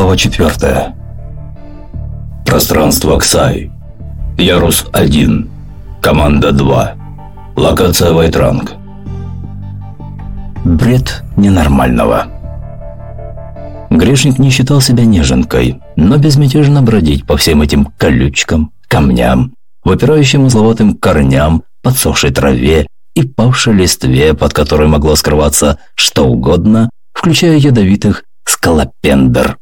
Глава 4. Пространство Ксай. Ярус 1. Команда 2. Локация Вайтранг. Бред ненормального. Грешник не считал себя неженкой, но безмятежно бродить по всем этим колючкам, камням, выпирающим узловатым корням, подсохшей траве и павшей листве, под которой могло скрываться что угодно, включая ядовитых скалопендр.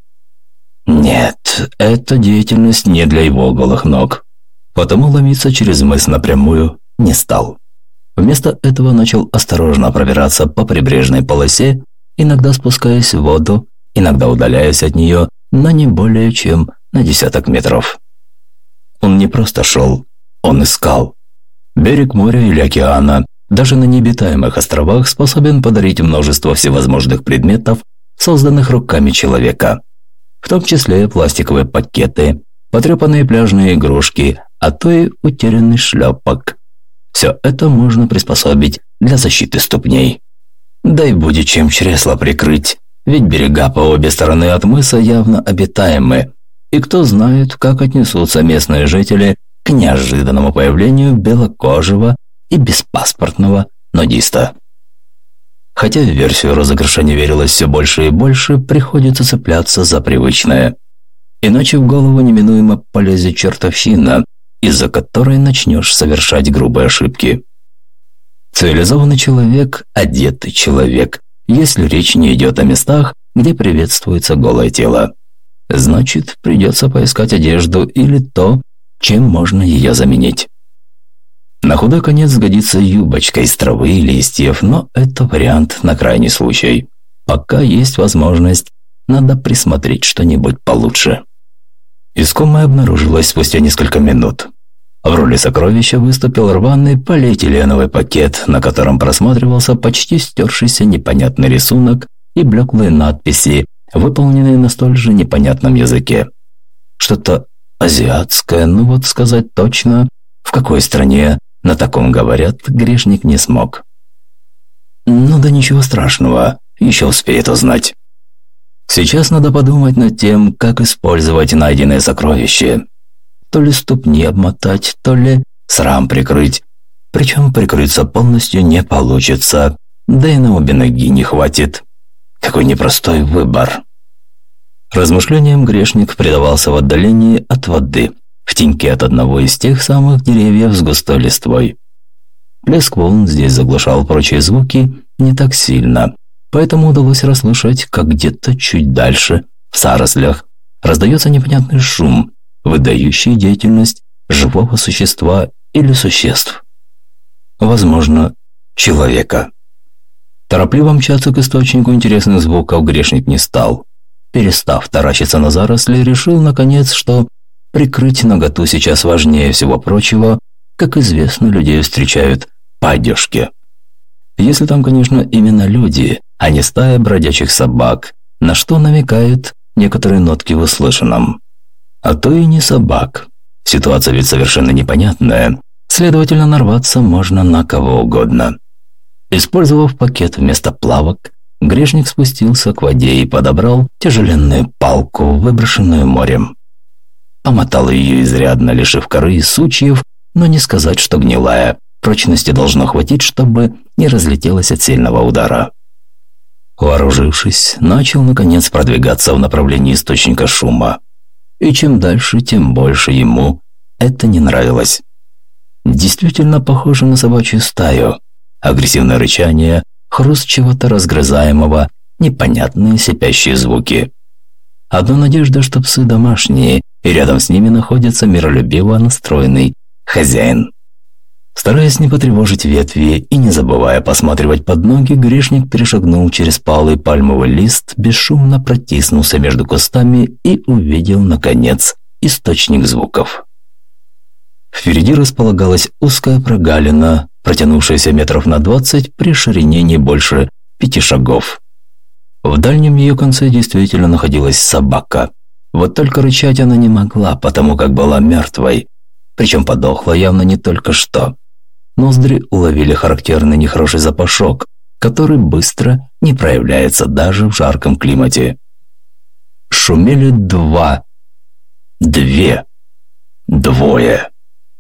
Нет, эта деятельность не для его голых ног. Потому ломиться через мыс напрямую не стал. Вместо этого начал осторожно пробираться по прибрежной полосе, иногда спускаясь в воду, иногда удаляясь от нее на не более чем на десяток метров. Он не просто шел, он искал. Берег моря или океана, даже на необитаемых островах, способен подарить множество всевозможных предметов, созданных руками человека в том числе пластиковые пакеты, потрепанные пляжные игрушки, а то и утерянный шлепок. Все это можно приспособить для защиты ступней. Да и будет чем чресло прикрыть, ведь берега по обе стороны от мыса явно обитаемы, и кто знает, как отнесутся местные жители к неожиданному появлению белокожего и беспаспортного нудиста. Хотя в версию розыгрыша не верилось все больше и больше, приходится цепляться за привычное. Иначе в голову неминуемо полезет чертовщина, из-за которой начнешь совершать грубые ошибки. Цивилизованный человек – одетый человек, если речь не идет о местах, где приветствуется голое тело. Значит, придется поискать одежду или то, чем можно ее заменить. На худой конец сгодится юбочка из травы и листьев, но это вариант на крайний случай. Пока есть возможность, надо присмотреть что-нибудь получше. Искомое обнаружилось спустя несколько минут. В роли сокровища выступил рваный полиэтиленовый пакет, на котором просматривался почти стершийся непонятный рисунок и блеклые надписи, выполненные на столь же непонятном языке. Что-то азиатское, ну вот сказать точно, в какой стране на таком, говорят, грешник не смог. Ну да ничего страшного, еще успеет узнать. Сейчас надо подумать над тем, как использовать найденное сокровище. То ли ступни обмотать, то ли срам прикрыть. Причем прикрыться полностью не получится, да и на обе ноги не хватит. Какой непростой выбор. Размышлениям грешник предавался в отдалении от воды – в теньке от одного из тех самых деревьев с густой листвой. Плеск волн здесь заглушал прочие звуки не так сильно, поэтому удалось расслышать, как где-то чуть дальше, в зарослях, раздается непонятный шум, выдающий деятельность живого существа или существ. Возможно, человека. Торопливо мчаться к источнику интересных звуков грешник не стал. Перестав таращиться на заросли, решил, наконец, что Прикрыть наготу сейчас важнее всего прочего, как известно, людей встречают по одежке. Если там, конечно, именно люди, а не стая бродячих собак, на что намекают некоторые нотки в услышанном. А то и не собак. Ситуация ведь совершенно непонятная, следовательно, нарваться можно на кого угодно. Использовав пакет вместо плавок, грешник спустился к воде и подобрал тяжеленную палку, выброшенную морем помотал ее изрядно, лишив коры и сучьев, но не сказать, что гнилая. Прочности должно хватить, чтобы не разлетелась от сильного удара. Вооружившись, начал, наконец, продвигаться в направлении источника шума. И чем дальше, тем больше ему это не нравилось. Действительно похоже на собачью стаю. Агрессивное рычание, хруст чего-то разгрызаемого, непонятные сипящие звуки. Одна надежда, что псы домашние, и рядом с ними находится миролюбиво настроенный хозяин. Стараясь не потревожить ветви и не забывая посматривать под ноги, грешник перешагнул через палый пальмовый лист, бесшумно протиснулся между кустами и увидел, наконец, источник звуков. Впереди располагалась узкая прогалина, протянувшаяся метров на двадцать при ширине не больше пяти шагов. В дальнем ее конце действительно находилась собака. Вот только рычать она не могла, потому как была мертвой. Причем подохла явно не только что. Ноздри уловили характерный нехороший запашок, который быстро не проявляется даже в жарком климате. шумели два. Две. Двое.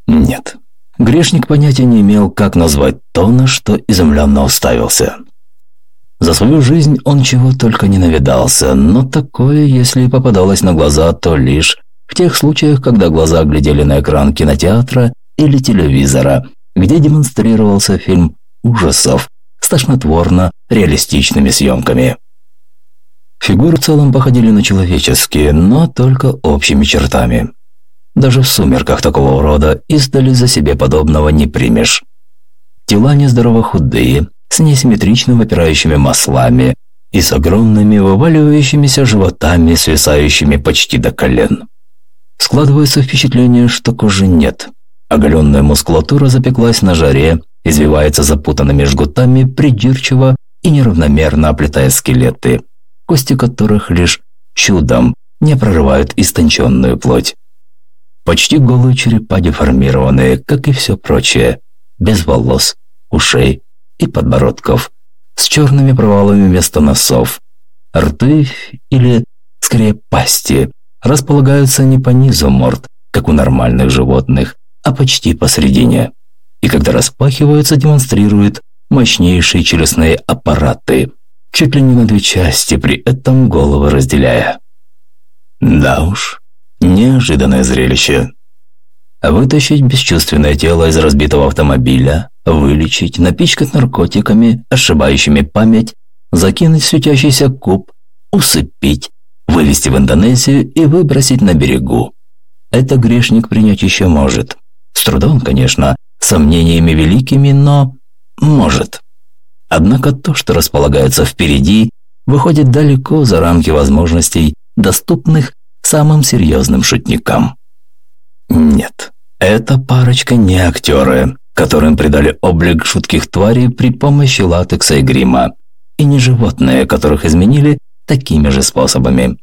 Нет. Грешник понятия не имел, как назвать то, на что изумленно уставился. За свою жизнь он чего только не навидался, но такое, если попадалось на глаза, то лишь в тех случаях, когда глаза глядели на экран кинотеатра или телевизора, где демонстрировался фильм ужасов с тошнотворно-реалистичными съемками. Фигуры в целом походили на человеческие, но только общими чертами. Даже в сумерках такого урода издали за себе подобного не примешь. Тела нездорово худые, с несимметрично выпирающими маслами и с огромными вываливающимися животами, свисающими почти до колен. Складывается впечатление, что кожи нет. Оголенная мускулатура запеклась на жаре, извивается запутанными жгутами, придирчиво и неравномерно оплетая скелеты, кости которых лишь чудом не прорывают истонченную плоть. Почти голые черепа деформированные, как и все прочее, без волос, ушей и подбородков, с черными провалами вместо носов. Рты, или, скорее, пасти, располагаются не по низу морд, как у нормальных животных, а почти посередине. И когда распахиваются, демонстрируют мощнейшие челюстные аппараты, чуть ли не на две части, при этом головы разделяя. Да уж, неожиданное зрелище. Вытащить бесчувственное тело из разбитого автомобиля, вылечить, напичкать наркотиками, ошибающими память, закинуть в светящийся куб, усыпить, вывести в Индонезию и выбросить на берегу. Это грешник принять еще может. С трудом, конечно, сомнениями великими, но может. Однако то, что располагается впереди, выходит далеко за рамки возможностей, доступных самым серьезным шутникам. Нет, эта парочка не актеры, которым придали облик шутких тварей при помощи латекса и грима, и не животные, которых изменили такими же способами.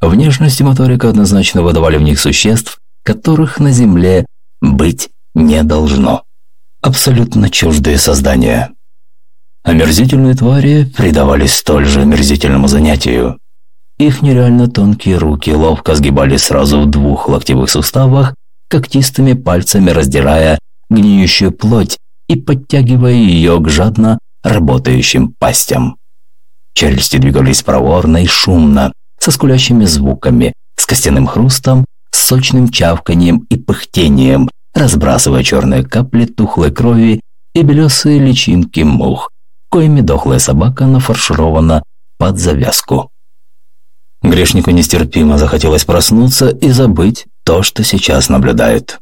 Внешность и моторика однозначно выдавали в них существ, которых на Земле быть не должно. Абсолютно чуждые создания. Омерзительные твари предавались столь же омерзительному занятию. Их нереально тонкие руки ловко сгибались сразу в двух локтевых суставах, когтистыми пальцами раздирая гниющую плоть и подтягивая ее к жадно работающим пастям. Челюсти двигались проворно и шумно, со скулящими звуками, с костяным хрустом, с сочным чавканием и пыхтением, разбрасывая черные капли тухлой крови и белесые личинки мух, коими дохлая собака нафарширована под завязку. Грешнику нестерпимо захотелось проснуться и забыть то, что сейчас наблюдает.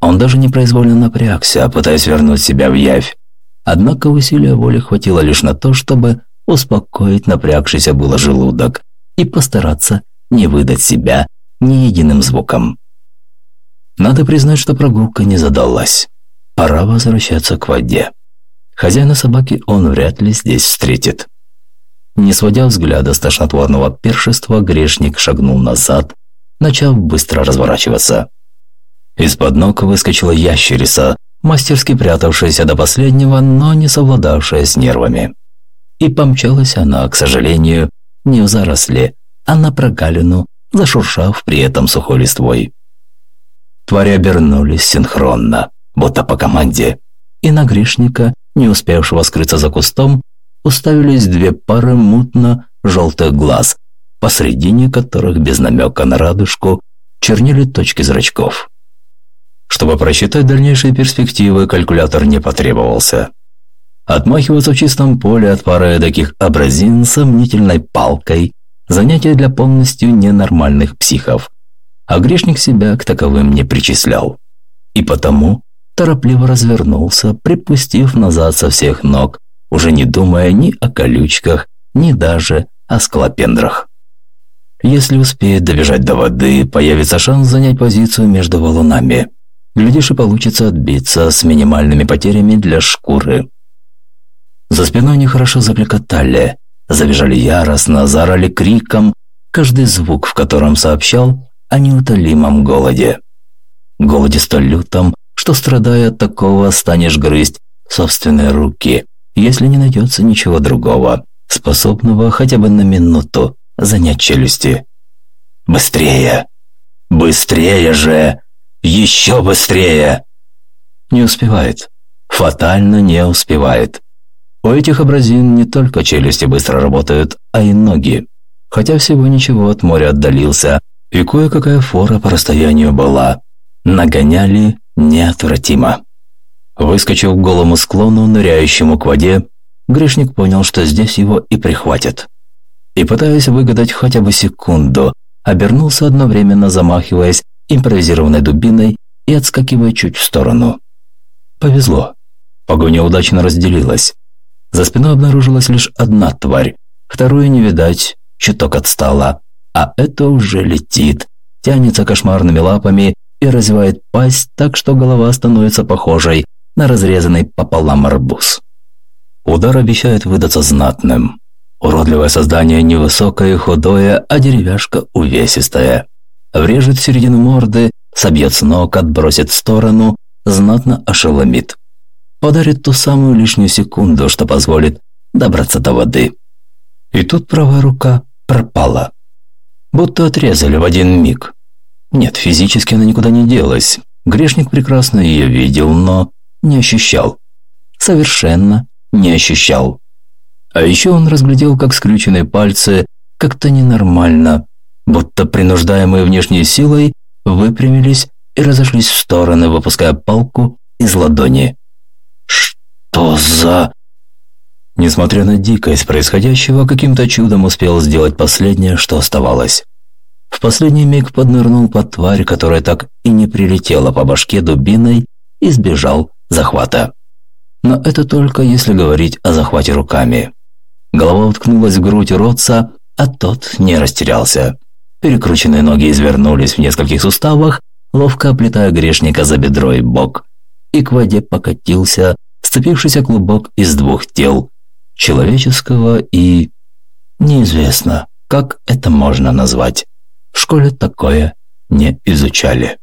Он даже непроизвольно напрягся, пытаясь вернуть себя в явь. Однако усилия воли хватило лишь на то, чтобы успокоить напрягшийся было желудок и постараться не выдать себя ни единым звуком. Надо признать, что прогулка не задалась. Пора возвращаться к воде. Хозяина собаки он вряд ли здесь встретит. Не сводя взгляда с тошнотворного першества, грешник шагнул назад, начав быстро разворачиваться. Из-под ног выскочила ящерица, мастерски прятавшаяся до последнего, но не совладавшая с нервами. И помчалась она, к сожалению, не в заросли, а на прогалину, зашуршав при этом сухой листвой. Твари обернулись синхронно, будто по команде, и на грешника, не успевшего скрыться за кустом, уставились две пары мутно-желтых глаз, посредине которых без намека на радужку чернили точки зрачков. Чтобы просчитать дальнейшие перспективы, калькулятор не потребовался. Отмахиваться в чистом поле от пары таких абразин сомнительной палкой – занятие для полностью ненормальных психов, а грешник себя к таковым не причислял. И потому торопливо развернулся, припустив назад со всех ног, уже не думая ни о колючках, ни даже о скалопендрах. Если успеет добежать до воды, появится шанс занять позицию между валунами. Глядишь, и получится отбиться с минимальными потерями для шкуры. За спиной нехорошо закликотали, забежали яростно, заорали криком, каждый звук в котором сообщал о неутолимом голоде. Голоде столь лютом, что, страдая от такого, станешь грызть собственные руки, если не найдется ничего другого, способного хотя бы на минуту занять челюсти. Быстрее! Быстрее же! Еще быстрее!» Не успевает. Фатально не успевает. У этих абразин не только челюсти быстро работают, а и ноги. Хотя всего ничего от моря отдалился, и кое-какая фора по расстоянию была. Нагоняли неотвратимо. Выскочив к голому склону, ныряющему к воде, грешник понял, что здесь его и прихватят. И пытаясь выгадать хотя бы секунду, обернулся одновременно, замахиваясь импровизированной дубиной и отскакивая чуть в сторону. Повезло. Погоня удачно разделилась. За спиной обнаружилась лишь одна тварь, вторую не видать, чуток отстала, а это уже летит, тянется кошмарными лапами и развивает пасть так, что голова становится похожей на разрезанный пополам арбуз. Удар обещает выдаться знатным. Уродливое создание невысокое и худое, а деревяшка увесистая. Врежет в середину морды, собьет с ног, отбросит в сторону, знатно ошеломит. Подарит ту самую лишнюю секунду, что позволит добраться до воды. И тут правая рука пропала. Будто отрезали в один миг. Нет, физически она никуда не делась. Грешник прекрасно ее видел, но не ощущал. Совершенно не ощущал. А еще он разглядел, как скрюченные пальцы как-то ненормально, будто принуждаемые внешней силой, выпрямились и разошлись в стороны, выпуская палку из ладони. «Что за...» Несмотря на дикость происходящего, каким-то чудом успел сделать последнее, что оставалось. В последний миг поднырнул под тварь, которая так и не прилетела по башке дубиной и сбежал захвата. Но это только если говорить о захвате руками. Голова уткнулась в грудь уродца, а тот не растерялся. Перекрученные ноги извернулись в нескольких суставах, ловко оплетая грешника за бедро и бок, и к воде покатился сцепившийся клубок из двух тел, человеческого и... неизвестно, как это можно назвать. В школе такое не изучали.